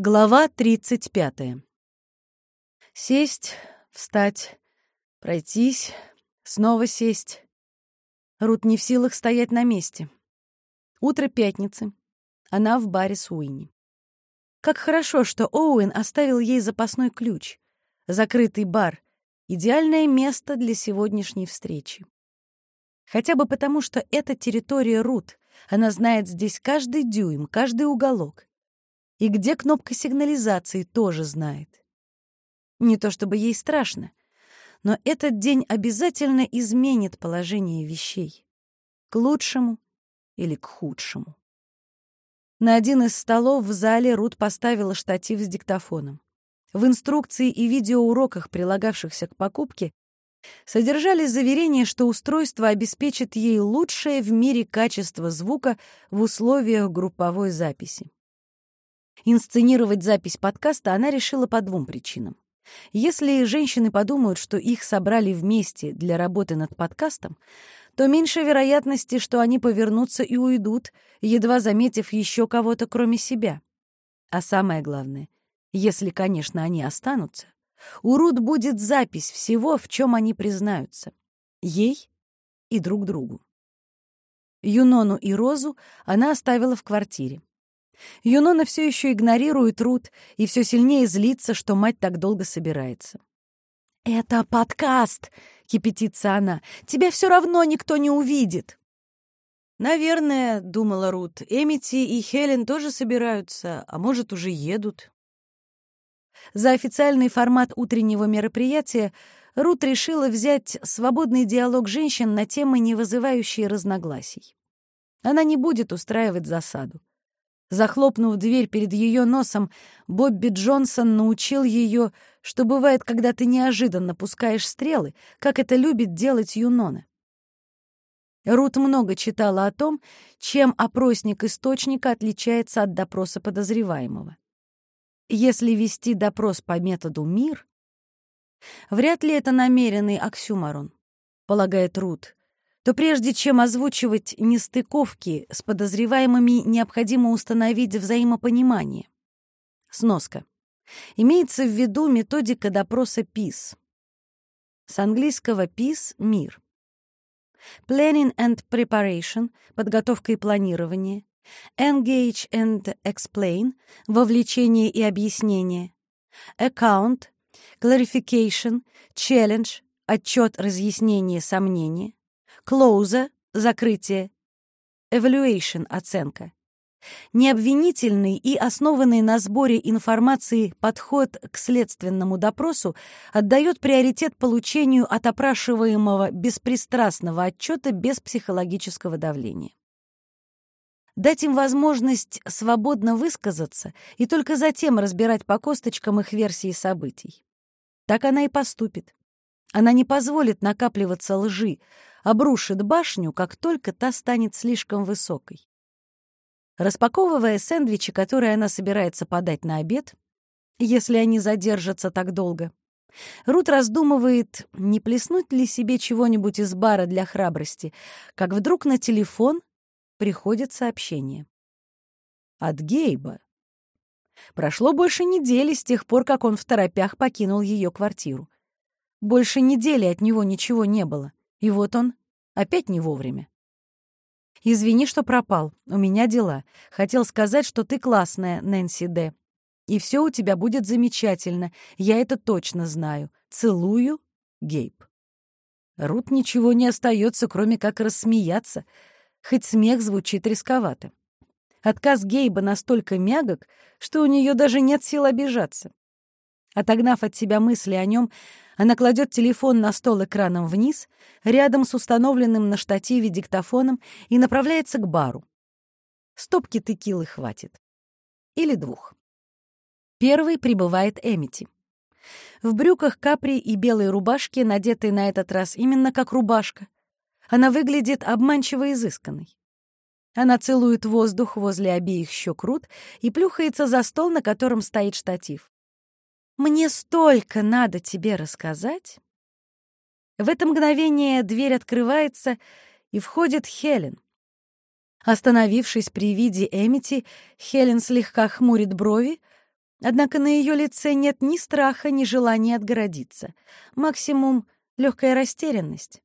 Глава 35. Сесть, встать, пройтись, снова сесть. Рут не в силах стоять на месте. Утро пятницы. Она в баре с Уинни. Как хорошо, что Оуэн оставил ей запасной ключ. Закрытый бар — идеальное место для сегодняшней встречи. Хотя бы потому, что это территория Рут. Она знает здесь каждый дюйм, каждый уголок. И где кнопка сигнализации, тоже знает. Не то чтобы ей страшно, но этот день обязательно изменит положение вещей. К лучшему или к худшему. На один из столов в зале Рут поставила штатив с диктофоном. В инструкции и видеоуроках, прилагавшихся к покупке, содержались заверения, что устройство обеспечит ей лучшее в мире качество звука в условиях групповой записи. Инсценировать запись подкаста она решила по двум причинам. Если женщины подумают, что их собрали вместе для работы над подкастом, то меньше вероятности, что они повернутся и уйдут, едва заметив еще кого-то кроме себя. А самое главное, если, конечно, они останутся, у Рут будет запись всего, в чем они признаются. Ей и друг другу. Юнону и Розу она оставила в квартире. Юнона все еще игнорирует Рут и все сильнее злится, что мать так долго собирается. «Это подкаст!» — кипятится она. «Тебя все равно никто не увидит!» «Наверное, — думала Рут, — Эмити и Хелен тоже собираются, а может, уже едут». За официальный формат утреннего мероприятия Рут решила взять свободный диалог женщин на темы, не вызывающие разногласий. Она не будет устраивать засаду. Захлопнув дверь перед ее носом, Бобби Джонсон научил ее, что бывает, когда ты неожиданно пускаешь стрелы, как это любит делать Юнона. Рут много читала о том, чем опросник источника отличается от допроса подозреваемого. Если вести допрос по методу МИР, вряд ли это намеренный оксюморон, полагает Рут, то прежде чем озвучивать нестыковки с подозреваемыми, необходимо установить взаимопонимание. Сноска. Имеется в виду методика допроса ПИС. С английского ПИС — мир. Planning and Preparation — подготовка и планирование. Engage and Explain — вовлечение и объяснение. Account — Clarification, Challenge — отчет, разъяснение, сомнение. Close — закрытие. Evaluation — оценка. Необвинительный и основанный на сборе информации подход к следственному допросу отдает приоритет получению от опрашиваемого беспристрастного отчета без психологического давления. Дать им возможность свободно высказаться и только затем разбирать по косточкам их версии событий. Так она и поступит. Она не позволит накапливаться лжи, обрушит башню, как только та станет слишком высокой. Распаковывая сэндвичи, которые она собирается подать на обед, если они задержатся так долго, Рут раздумывает, не плеснуть ли себе чего-нибудь из бара для храбрости, как вдруг на телефон приходит сообщение. От Гейба. Прошло больше недели с тех пор, как он в торопях покинул ее квартиру. Больше недели от него ничего не было. И вот он, опять не вовремя. «Извини, что пропал. У меня дела. Хотел сказать, что ты классная, Нэнси Д. И все у тебя будет замечательно. Я это точно знаю. Целую, Гейб». Рут ничего не остается, кроме как рассмеяться, хоть смех звучит рисковато. Отказ Гейба настолько мягок, что у нее даже нет сил обижаться. Отогнав от себя мысли о нем, она кладет телефон на стол экраном вниз, рядом с установленным на штативе диктофоном и направляется к бару. Стопки текилы хватит. Или двух. Первый прибывает Эмити. В брюках капри и белой рубашке, надетой на этот раз именно как рубашка. Она выглядит обманчиво изысканной. Она целует воздух возле обеих щек Рут и плюхается за стол, на котором стоит штатив. Мне столько надо тебе рассказать. В это мгновение дверь открывается, и входит Хелен. Остановившись при виде Эмити, Хелен слегка хмурит брови, Однако на ее лице нет ни страха, ни желания отгородиться. Максимум — легкая растерянность.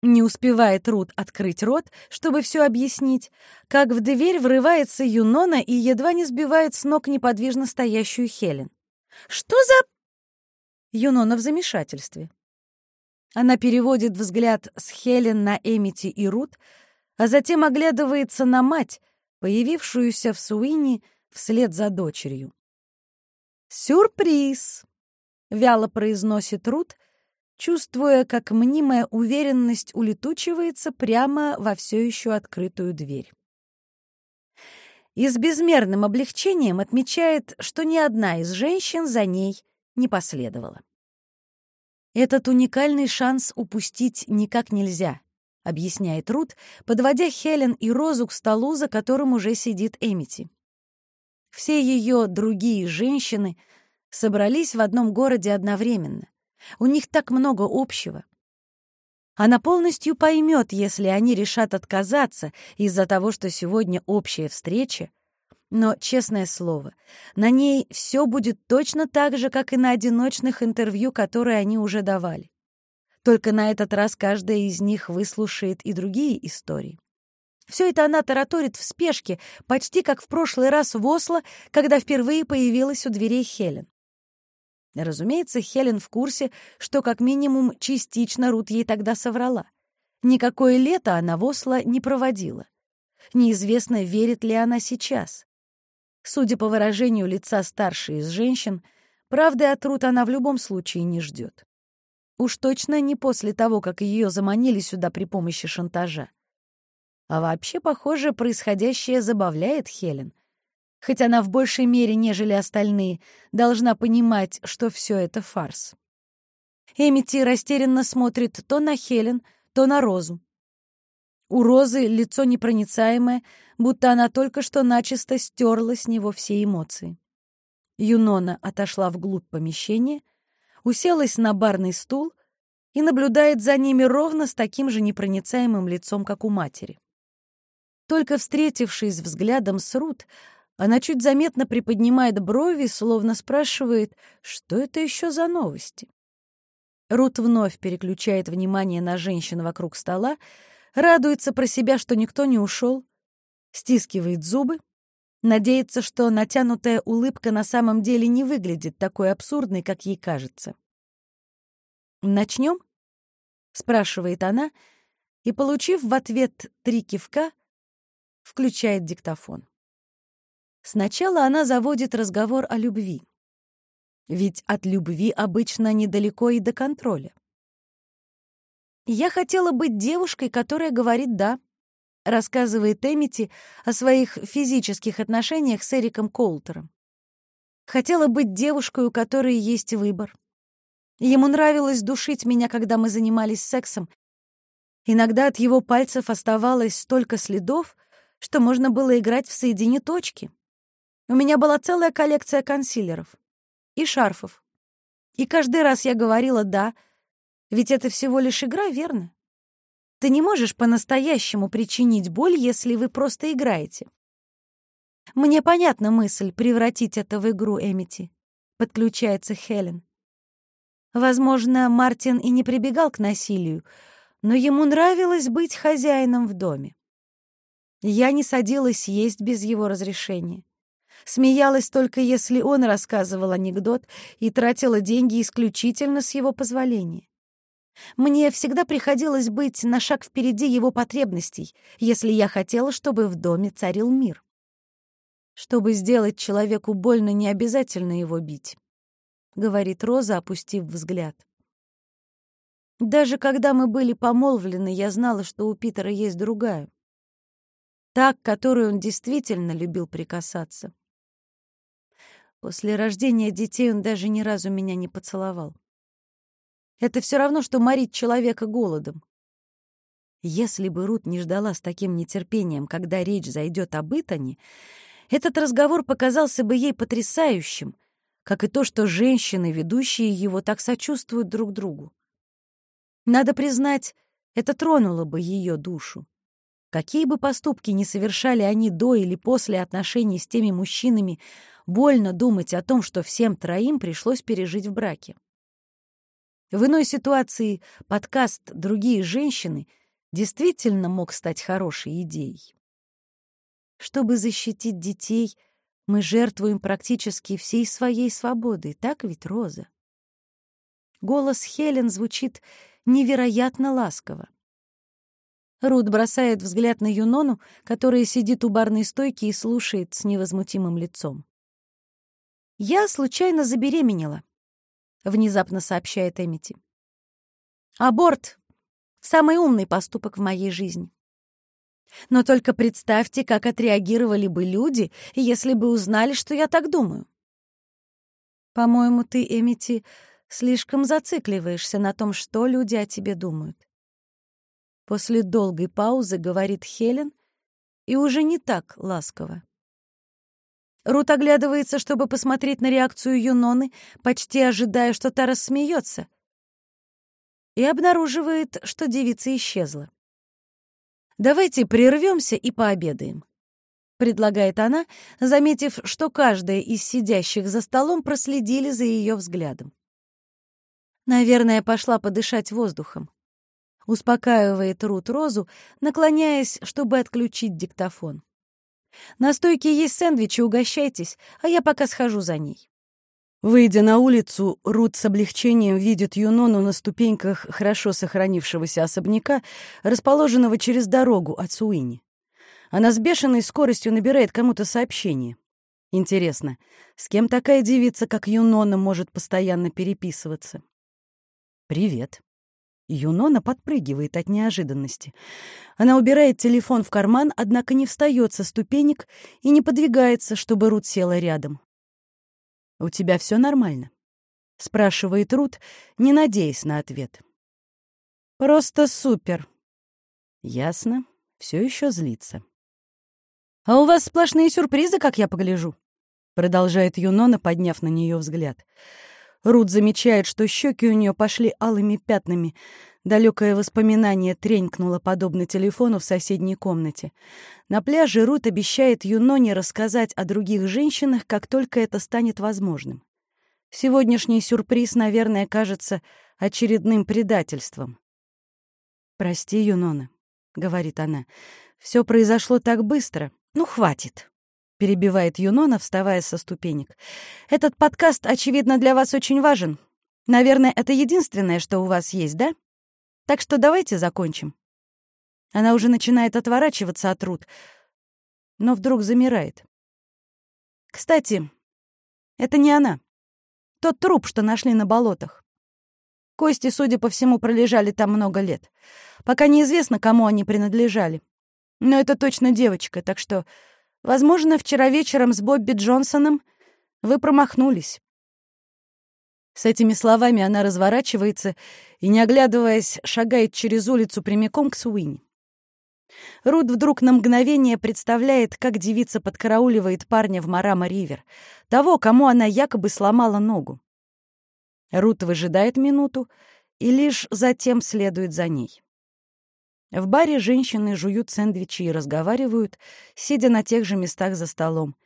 Не успевает Рут открыть рот, чтобы все объяснить, как в дверь врывается Юнона и едва не сбивает с ног неподвижно стоящую Хелен. «Что за...» Юнона в замешательстве. Она переводит взгляд с Хелен на Эмити и Рут, а затем оглядывается на мать, появившуюся в Суини вслед за дочерью. «Сюрприз!» — вяло произносит Рут, чувствуя, как мнимая уверенность улетучивается прямо во все еще открытую дверь. И с безмерным облегчением отмечает, что ни одна из женщин за ней не последовала. «Этот уникальный шанс упустить никак нельзя», — объясняет Рут, подводя Хелен и Розу к столу, за которым уже сидит Эмити. Все ее другие женщины собрались в одном городе одновременно. У них так много общего. Она полностью поймет, если они решат отказаться из-за того, что сегодня общая встреча, но, честное слово, на ней все будет точно так же, как и на одиночных интервью, которые они уже давали. Только на этот раз каждая из них выслушает и другие истории. Все это она тараторит в спешке, почти как в прошлый раз в Осло, когда впервые появилась у дверей Хелен. Разумеется, Хелен в курсе, что как минимум частично Рут ей тогда соврала. Никакое лето она в Осло не проводила. Неизвестно, верит ли она сейчас. Судя по выражению лица старшей из женщин, правды от Рут она в любом случае не ждет. Уж точно не после того, как ее заманили сюда при помощи шантажа. А вообще, похоже, происходящее забавляет Хелен — хоть она в большей мере, нежели остальные, должна понимать, что все это фарс. Эмити растерянно смотрит то на Хелен, то на Розу. У Розы лицо непроницаемое, будто она только что начисто стерла с него все эмоции. Юнона отошла вглубь помещения, уселась на барный стул и наблюдает за ними ровно с таким же непроницаемым лицом, как у матери. Только встретившись взглядом с Рут, она чуть заметно приподнимает брови, словно спрашивает, что это еще за новости. Рут вновь переключает внимание на женщин вокруг стола, радуется про себя, что никто не ушел, стискивает зубы, надеется, что натянутая улыбка на самом деле не выглядит такой абсурдной, как ей кажется. «Начнем?» — спрашивает она, и, получив в ответ три кивка, включает диктофон. Сначала она заводит разговор о любви. Ведь от любви обычно недалеко и до контроля. «Я хотела быть девушкой, которая говорит «да», — рассказывает Эмити о своих физических отношениях с Эриком Колтером. Хотела быть девушкой, у которой есть выбор. Ему нравилось душить меня, когда мы занимались сексом. Иногда от его пальцев оставалось столько следов, что можно было играть в соедини точки. У меня была целая коллекция консилеров и шарфов. И каждый раз я говорила «да», ведь это всего лишь игра, верно? Ты не можешь по-настоящему причинить боль, если вы просто играете. Мне понятна мысль превратить это в игру, Эмити, подключается Хелен. Возможно, Мартин и не прибегал к насилию, но ему нравилось быть хозяином в доме. Я не садилась есть без его разрешения. Смеялась только если он рассказывал анекдот и тратила деньги исключительно с его позволения. Мне всегда приходилось быть на шаг впереди его потребностей, если я хотела, чтобы в доме царил мир. Чтобы сделать человеку больно, не обязательно его бить, — говорит Роза, опустив взгляд. Даже когда мы были помолвлены, я знала, что у Питера есть другая. Так, которой он действительно любил прикасаться. После рождения детей он даже ни разу меня не поцеловал. Это все равно, что морить человека голодом. Если бы Рут не ждала с таким нетерпением, когда речь зайдет об Итане, этот разговор показался бы ей потрясающим, как и то, что женщины, ведущие его, так сочувствуют друг другу. Надо признать, это тронуло бы ее душу. Какие бы поступки ни совершали они до или после отношений с теми мужчинами, больно думать о том, что всем троим пришлось пережить в браке. В иной ситуации подкаст «Другие женщины» действительно мог стать хорошей идеей. Чтобы защитить детей, мы жертвуем практически всей своей свободой, так ведь, Роза? Голос Хелен звучит невероятно ласково. Рут бросает взгляд на Юнону, которая сидит у барной стойки и слушает с невозмутимым лицом. «Я случайно забеременела», — внезапно сообщает Эмити. «Аборт — самый умный поступок в моей жизни. Но только представьте, как отреагировали бы люди, если бы узнали, что я так думаю. По-моему, ты, Эмити, слишком зацикливаешься на том, что люди о тебе думают. После долгой паузы говорит Хелен и уже не так ласково. Рут оглядывается, чтобы посмотреть на реакцию Юноны, почти ожидая, что та рассмеется, и обнаруживает, что девица исчезла. «Давайте прервемся и пообедаем», — предлагает она, заметив, что каждая из сидящих за столом проследили за ее взглядом. Наверное, пошла подышать воздухом. Успокаивает Рут Розу, наклоняясь, чтобы отключить диктофон. На стойке есть сэндвичи, угощайтесь, а я пока схожу за ней. Выйдя на улицу, Рут с облегчением видит Юнону на ступеньках хорошо сохранившегося особняка, расположенного через дорогу от Суини. Она с бешеной скоростью набирает кому-то сообщение. Интересно, с кем такая девица, как Юнона, может постоянно переписываться? «Привет». Юнона подпрыгивает от неожиданности. Она убирает телефон в карман, однако не встает со ступенек и не подвигается, чтобы Рут села рядом. «У тебя все нормально?» — спрашивает Рут, не надеясь на ответ. «Просто супер». Ясно, все еще злится. «А у вас сплошные сюрпризы, как я погляжу», — продолжает Юнона, подняв на нее взгляд. Рут замечает, что щеки у нее пошли алыми пятнами. Далекое воспоминание тренькнуло подобно телефону в соседней комнате. На пляже Рут обещает Юноне рассказать о других женщинах, как только это станет возможным. Сегодняшний сюрприз, наверное, кажется очередным предательством. «Прости, Юнона», — говорит она, — «все произошло так быстро. Ну, хватит». — перебивает Юнона, вставая со ступенек. «Этот подкаст, очевидно, для вас очень важен. Наверное, это единственное, что у вас есть, да? Так что давайте закончим». Она уже начинает отворачиваться от Рут, но вдруг замирает. «Кстати, это не она. Тот труп, что нашли на болотах. Кости, судя по всему, пролежали там много лет. Пока неизвестно, кому они принадлежали. Но это точно девочка, так что Возможно, вчера вечером с Бобби Джонсоном вы промахнулись». С этими словами она разворачивается и, не оглядываясь, шагает через улицу прямиком к Суини. Рут вдруг на мгновение представляет, как девица подкарауливает парня в Марама-Ривер, того, кому она якобы сломала ногу. Рут выжидает минуту и лишь затем следует за ней. В баре женщины жуют сэндвичи и разговаривают, сидя на тех же местах за столом.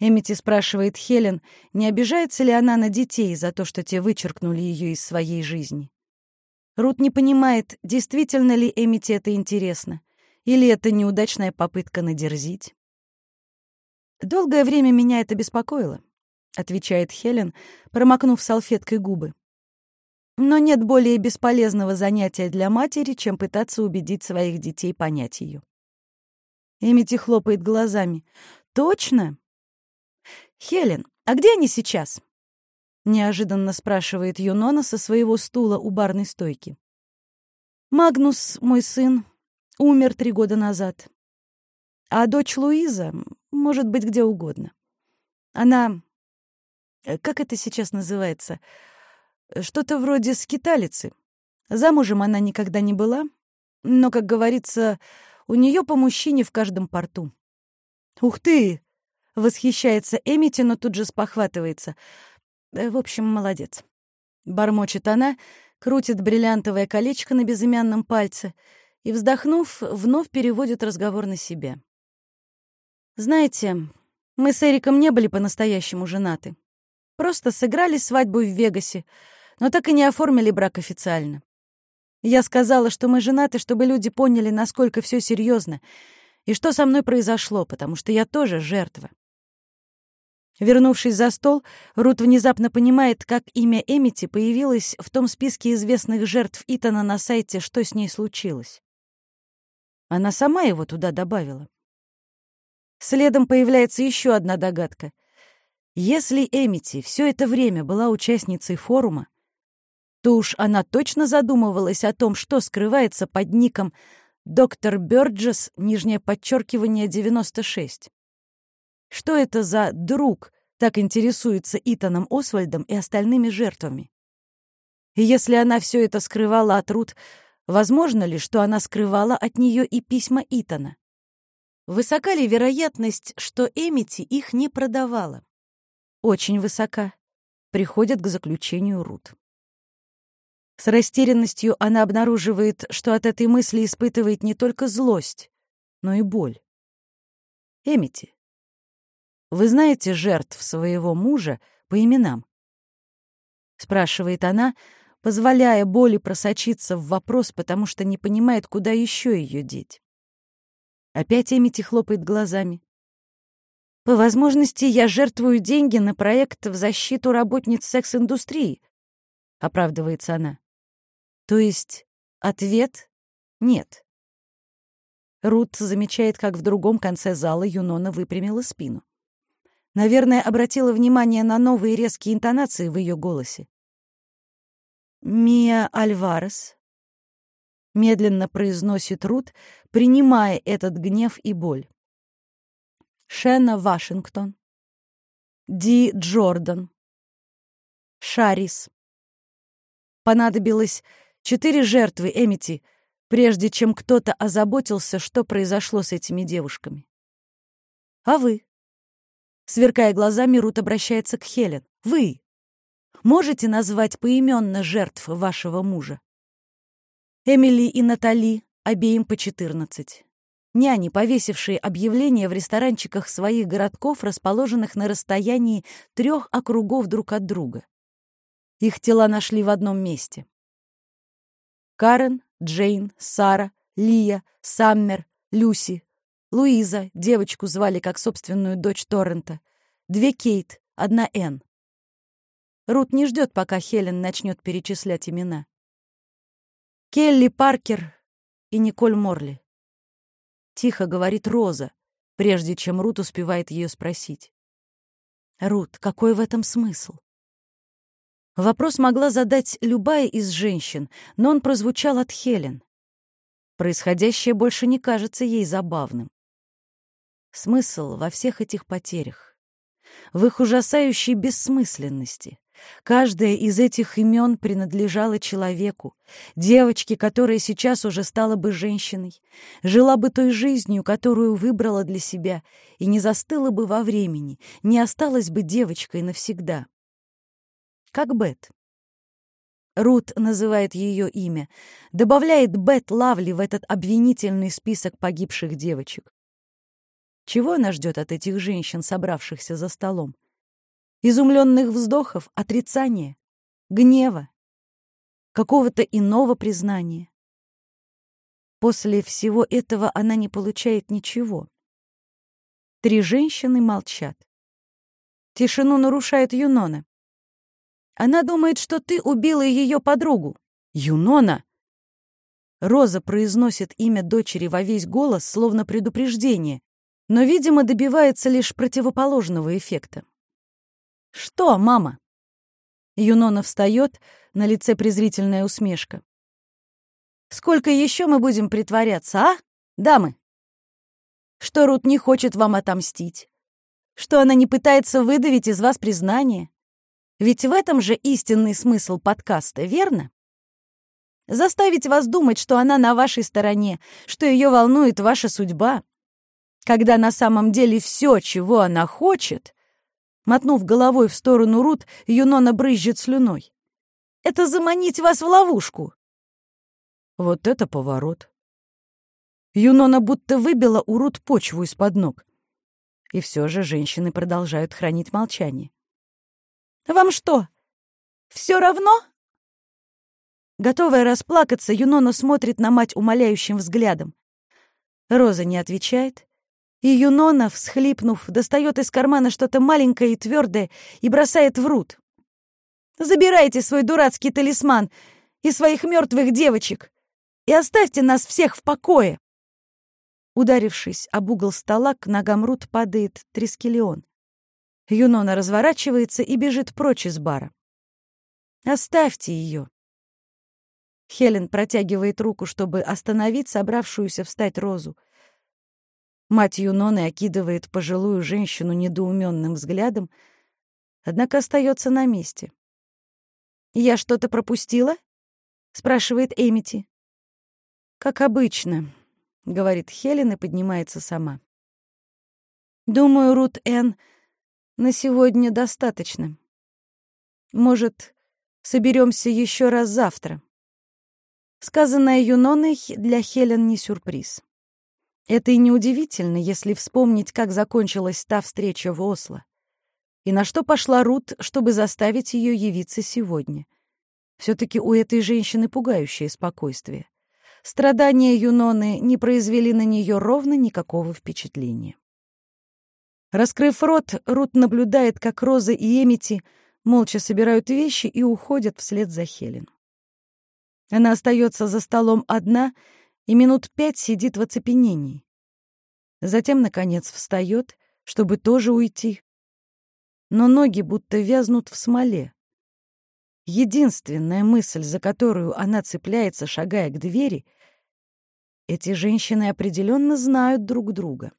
Эмити спрашивает Хелен, не обижается ли она на детей за то, что те вычеркнули ее из своей жизни. Рут не понимает, действительно ли Эмити это интересно, или это неудачная попытка надерзить. «Долгое время меня это беспокоило», — отвечает Хелен, промокнув салфеткой губы. Но нет более бесполезного занятия для матери, чем пытаться убедить своих детей понять ее. Эмити хлопает глазами. «Точно?» «Хелен, а где они сейчас?» Неожиданно спрашивает Юнона со своего стула у барной стойки. «Магнус, мой сын, умер три года назад. А дочь Луиза может быть где угодно. Она... Э, как это сейчас называется?» Что-то вроде скиталицы. Замужем она никогда не была, но, как говорится, у нее по мужчине в каждом порту. «Ух ты!» — восхищается Эмити, но тут же спохватывается. Э, в общем, молодец. Бормочет она, крутит бриллиантовое колечко на безымянном пальце и, вздохнув, вновь переводит разговор на себя. «Знаете, Мы с Эриком не были по-настоящему женаты. Просто сыграли свадьбу в Вегасе, но так и не оформили брак официально. Я сказала, что мы женаты, чтобы люди поняли, насколько все серьезно и что со мной произошло, потому что я тоже жертва. Вернувшись за стол, Рут внезапно понимает, как имя Эмити появилось в том списке известных жертв Итана на сайте «Что с ней случилось?». Она сама его туда добавила. Следом появляется еще одна догадка. Если Эмити все это время была участницей форума, то уж она точно задумывалась о том, что скрывается под ником «Доктор Бёрджес», нижнее подчеркивание 96. Что это за друг так интересуется Итаном Освальдом и остальными жертвами? И если она все это скрывала от Рут, возможно ли, что она скрывала от нее и письма Итана? Высока ли вероятность, что Эмити их не продавала? Очень высока. Приходит к заключению Рут. С растерянностью она обнаруживает, что от этой мысли испытывает не только злость, но и боль. Эмити, вы знаете жертв своего мужа по именам? Спрашивает она, позволяя боли просочиться в вопрос, потому что не понимает, куда еще ее деть. Опять Эмити хлопает глазами. По возможности я жертвую деньги на проект в защиту работниц секс-индустрии, оправдывается она. То есть ответ — нет. Рут замечает, как в другом конце зала Юнона выпрямила спину. Наверное, обратила внимание на новые резкие интонации в ее голосе. «Мия Альварес», — медленно произносит Рут, принимая этот гнев и боль. Шенна Вашингтон, Ди Джордан, Шарис. Понадобилось Четыре жертвы Эмити, прежде чем кто-то озаботился, что произошло с этими девушками. А вы? Сверкая глазами, Рут обращается к Хелен. Вы можете назвать поименно жертв вашего мужа? Эмили и Натали, обеим по четырнадцать. Няни, повесившие объявления в ресторанчиках своих городков, расположенных на расстоянии трех округов друг от друга. Их тела нашли в одном месте. Карен, Джейн, Сара, Лия, Саммер, Люси, Луиза, девочку звали как собственную дочь Торрента, две Кейт, одна Энн. Рут не ждет, пока Хелен начнет перечислять имена. Келли Паркер и Николь Морли. Тихо говорит Роза, прежде чем Рут успевает ее спросить. «Рут, какой в этом смысл? Вопрос могла задать любая из женщин, но он прозвучал от Хелен. Происходящее больше не кажется ей забавным. Смысл во всех этих потерях, в их ужасающей бессмысленности. Каждая из этих имен принадлежала человеку, девочке, которая сейчас уже стала бы женщиной, жила бы той жизнью, которую выбрала для себя, и не застыла бы во времени, не осталась бы девочкой навсегда как Бет. Рут называет ее имя, добавляет Бет Лавли в этот обвинительный список погибших девочек. Чего она ждет от этих женщин, собравшихся за столом? Изумленных вздохов, отрицания, гнева, какого-то иного признания. После всего этого она не получает ничего. Три женщины молчат. Тишину нарушает Юнона. Она думает, что ты убила ее подругу. Юнона!» Роза произносит имя дочери во весь голос, словно предупреждение, но, видимо, добивается лишь противоположного эффекта. «Что, мама?» Юнона встает, на лице презрительная усмешка. «Сколько еще мы будем притворяться, а, дамы? Что Рут не хочет вам отомстить? Что она не пытается выдавить из вас признание? Ведь в этом же истинный смысл подкаста, верно? Заставить вас думать, что она на вашей стороне, что ее волнует ваша судьба, когда на самом деле все, чего она хочет, мотнув головой в сторону Рут, Юнона брызжет слюной. Это заманить вас в ловушку. Вот это поворот. Юнона будто выбила у Рут почву из-под ног. И все же женщины продолжают хранить молчание. «Вам что, все равно?» Готовая расплакаться, Юнона смотрит на мать умоляющим взглядом. Роза не отвечает, и Юнона, всхлипнув, достает из кармана что-то маленькое и твердое и бросает в Рут. «Забирайте свой дурацкий талисман и своих мертвых девочек и оставьте нас всех в покое!» Ударившись об угол стола, к ногам Рут падает Трискелион. Юнона разворачивается и бежит прочь из бара. «Оставьте ее!» Хелен протягивает руку, чтобы остановить собравшуюся встать Розу. Мать Юноны окидывает пожилую женщину недоуменным взглядом, однако остается на месте. «Я что-то пропустила?» — спрашивает Эмити. «Как обычно», — говорит Хелен и поднимается сама. «Думаю, Рут Н. на сегодня достаточно. Может, соберемся еще раз завтра?» Сказанное Юноной для Хелен не сюрприз. Это и неудивительно, если вспомнить, как закончилась та встреча в Осло. И на что пошла Рут, чтобы заставить ее явиться сегодня. Все-таки у этой женщины пугающее спокойствие. Страдания Юноны не произвели на нее ровно никакого впечатления. Раскрыв рот, Рут наблюдает, как Роза и Эмити молча собирают вещи и уходят вслед за Хелен. Она остается за столом одна и минут пять сидит в оцепенении. Затем, наконец, встает, чтобы тоже уйти. Но ноги будто вязнут в смоле. Единственная мысль, за которую она цепляется, шагая к двери, эти женщины определенно знают друг друга.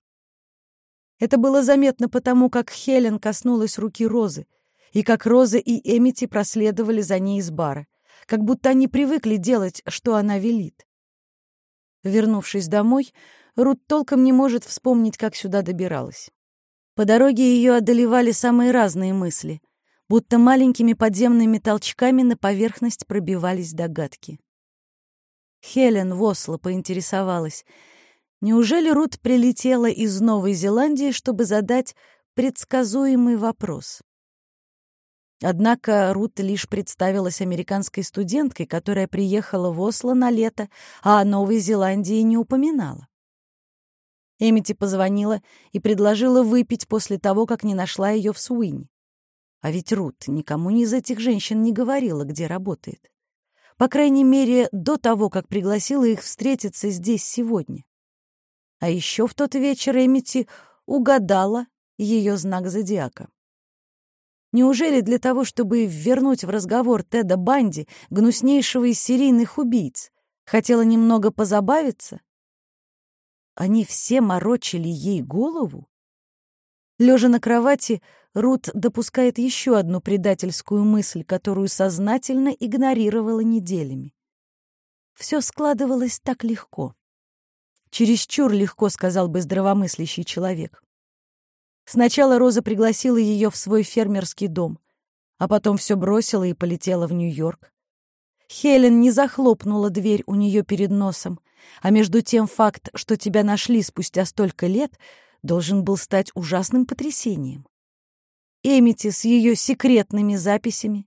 Это было заметно потому, как Хелен коснулась руки Розы, и как Роза и Эмити проследовали за ней из бара, как будто они привыкли делать, что она велит. Вернувшись домой, Рут толком не может вспомнить, как сюда добиралась. По дороге ее одолевали самые разные мысли — будто маленькими подземными толчками на поверхность пробивались догадки. Хелен Восло поинтересовалась, неужели Рут прилетела из Новой Зеландии, чтобы задать предсказуемый вопрос? Однако Рут лишь представилась американской студенткой, которая приехала в Осло на лето, а о Новой Зеландии не упоминала. Эмити позвонила и предложила выпить после того, как не нашла ее в Суине. А ведь Рут никому из этих женщин не говорила, где работает. По крайней мере, до того, как пригласила их встретиться здесь сегодня. А еще в тот вечер Эмити угадала ее знак зодиака. Неужели для того, чтобы вернуть в разговор Теда Банди, гнуснейшего из серийных убийц, хотела немного позабавиться? Они все морочили ей голову? Лежа на кровати, Рут допускает еще одну предательскую мысль, которую сознательно игнорировала неделями. Все складывалось так легко. Чересчур легко, сказал бы здравомыслящий человек. Сначала Роза пригласила ее в свой фермерский дом, а потом все бросила и полетела в Нью-Йорк. Хелен не захлопнула дверь у нее перед носом, а между тем факт, что тебя нашли спустя столько лет, должен был стать ужасным потрясением. Эмити с ее секретными записями,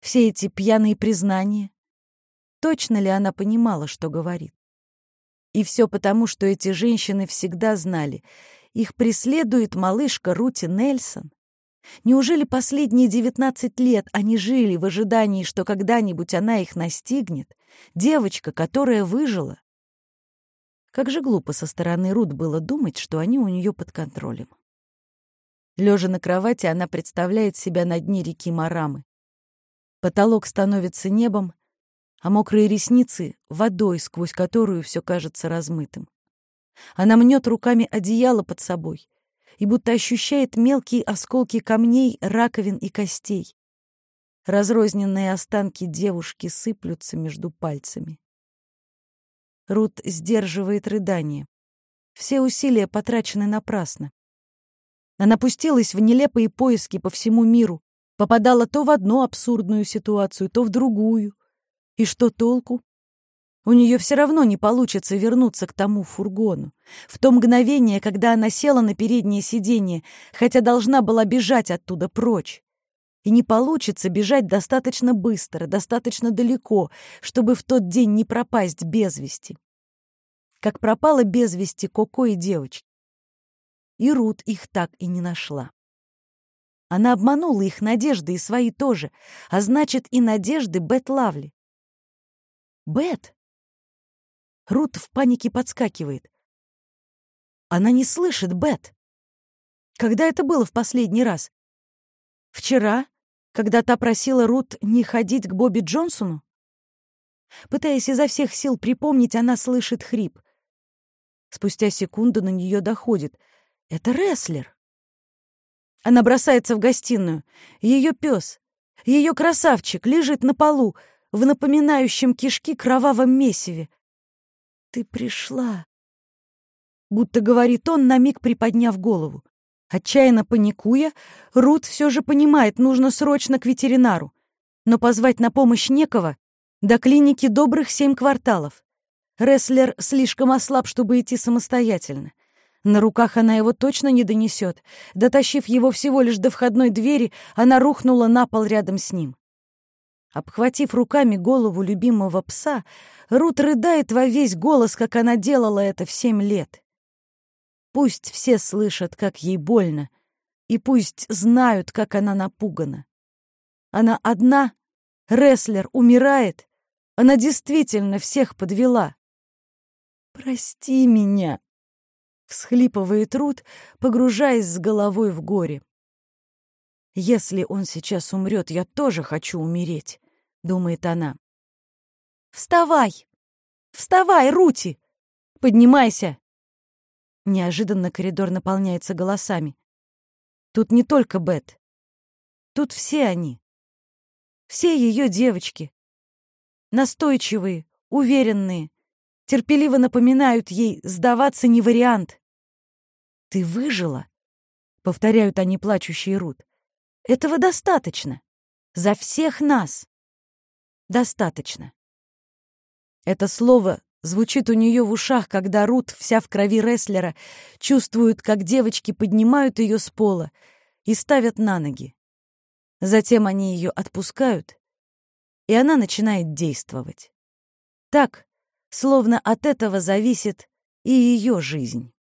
все эти пьяные признания. Точно ли она понимала, что говорит? И все потому, что эти женщины всегда знали, их преследует малышка Рути Нельсон. Неужели последние девятнадцать лет они жили в ожидании, что когда-нибудь она их настигнет? Девочка, которая выжила. Как же глупо со стороны Рут было думать, что они у нее под контролем. Лежа на кровати, она представляет себя на дне реки Марамы. Потолок становится небом, а мокрые ресницы — водой, сквозь которую все кажется размытым. Она мнет руками одеяло под собой и будто ощущает мелкие осколки камней, раковин и костей. Разрозненные останки девушки сыплются между пальцами. Рут сдерживает рыдание. Все усилия потрачены напрасно. Она пустилась в нелепые поиски по всему миру, попадала то в одну абсурдную ситуацию, то в другую. И что толку? У нее все равно не получится вернуться к тому фургону. В то мгновение, когда она села на переднее сиденье, хотя должна была бежать оттуда прочь. И не получится бежать достаточно быстро, достаточно далеко, чтобы в тот день не пропасть без вести. Как пропала без вести Коко и девочки. И Рут их так и не нашла. Она обманула их надежды и свои тоже, а значит и надежды Бет Лавли. Бет! Рут в панике подскакивает. Она не слышит Бет. Когда это было в последний раз? Вчера, когда та просила Рут не ходить к Бобби Джонсону? Пытаясь изо всех сил припомнить, она слышит хрип. Спустя секунду на нее доходит. Это рестлер. Она бросается в гостиную. Ее пес, ее красавчик, лежит на полу в напоминающем кишки кровавом месиве. «Ты пришла!» Будто говорит он, на миг приподняв голову. Отчаянно паникуя, Рут все же понимает, нужно срочно к ветеринару. Но позвать на помощь некого, до клиники добрых семь кварталов. Рестлер слишком ослаб, чтобы идти самостоятельно. На руках она его точно не донесет. Дотащив его всего лишь до входной двери, она рухнула на пол рядом с ним. Обхватив руками голову любимого пса, Рут рыдает во весь голос, как она делала это в семь лет. Пусть все слышат, как ей больно, и пусть знают, как она напугана. Она одна, рестлер умирает, она действительно всех подвела. «Прости меня», — всхлипывает Рут, погружаясь с головой в горе. «Если он сейчас умрет, я тоже хочу умереть думает она. «Вставай! Вставай, Рути! Поднимайся!» Неожиданно коридор наполняется голосами. Тут не только Бет. Тут все они. Все ее девочки. Настойчивые, уверенные, терпеливо напоминают ей, сдаваться не вариант. «Ты выжила?» — повторяют они плачущие Рут. «Этого достаточно. За всех нас!» Достаточно. Это слово звучит у нее в ушах, когда Рут, вся в крови рестлера, чувствует, как девочки поднимают ее с пола и ставят на ноги. Затем они ее отпускают, и она начинает действовать. Так, словно от этого зависит и ее жизнь.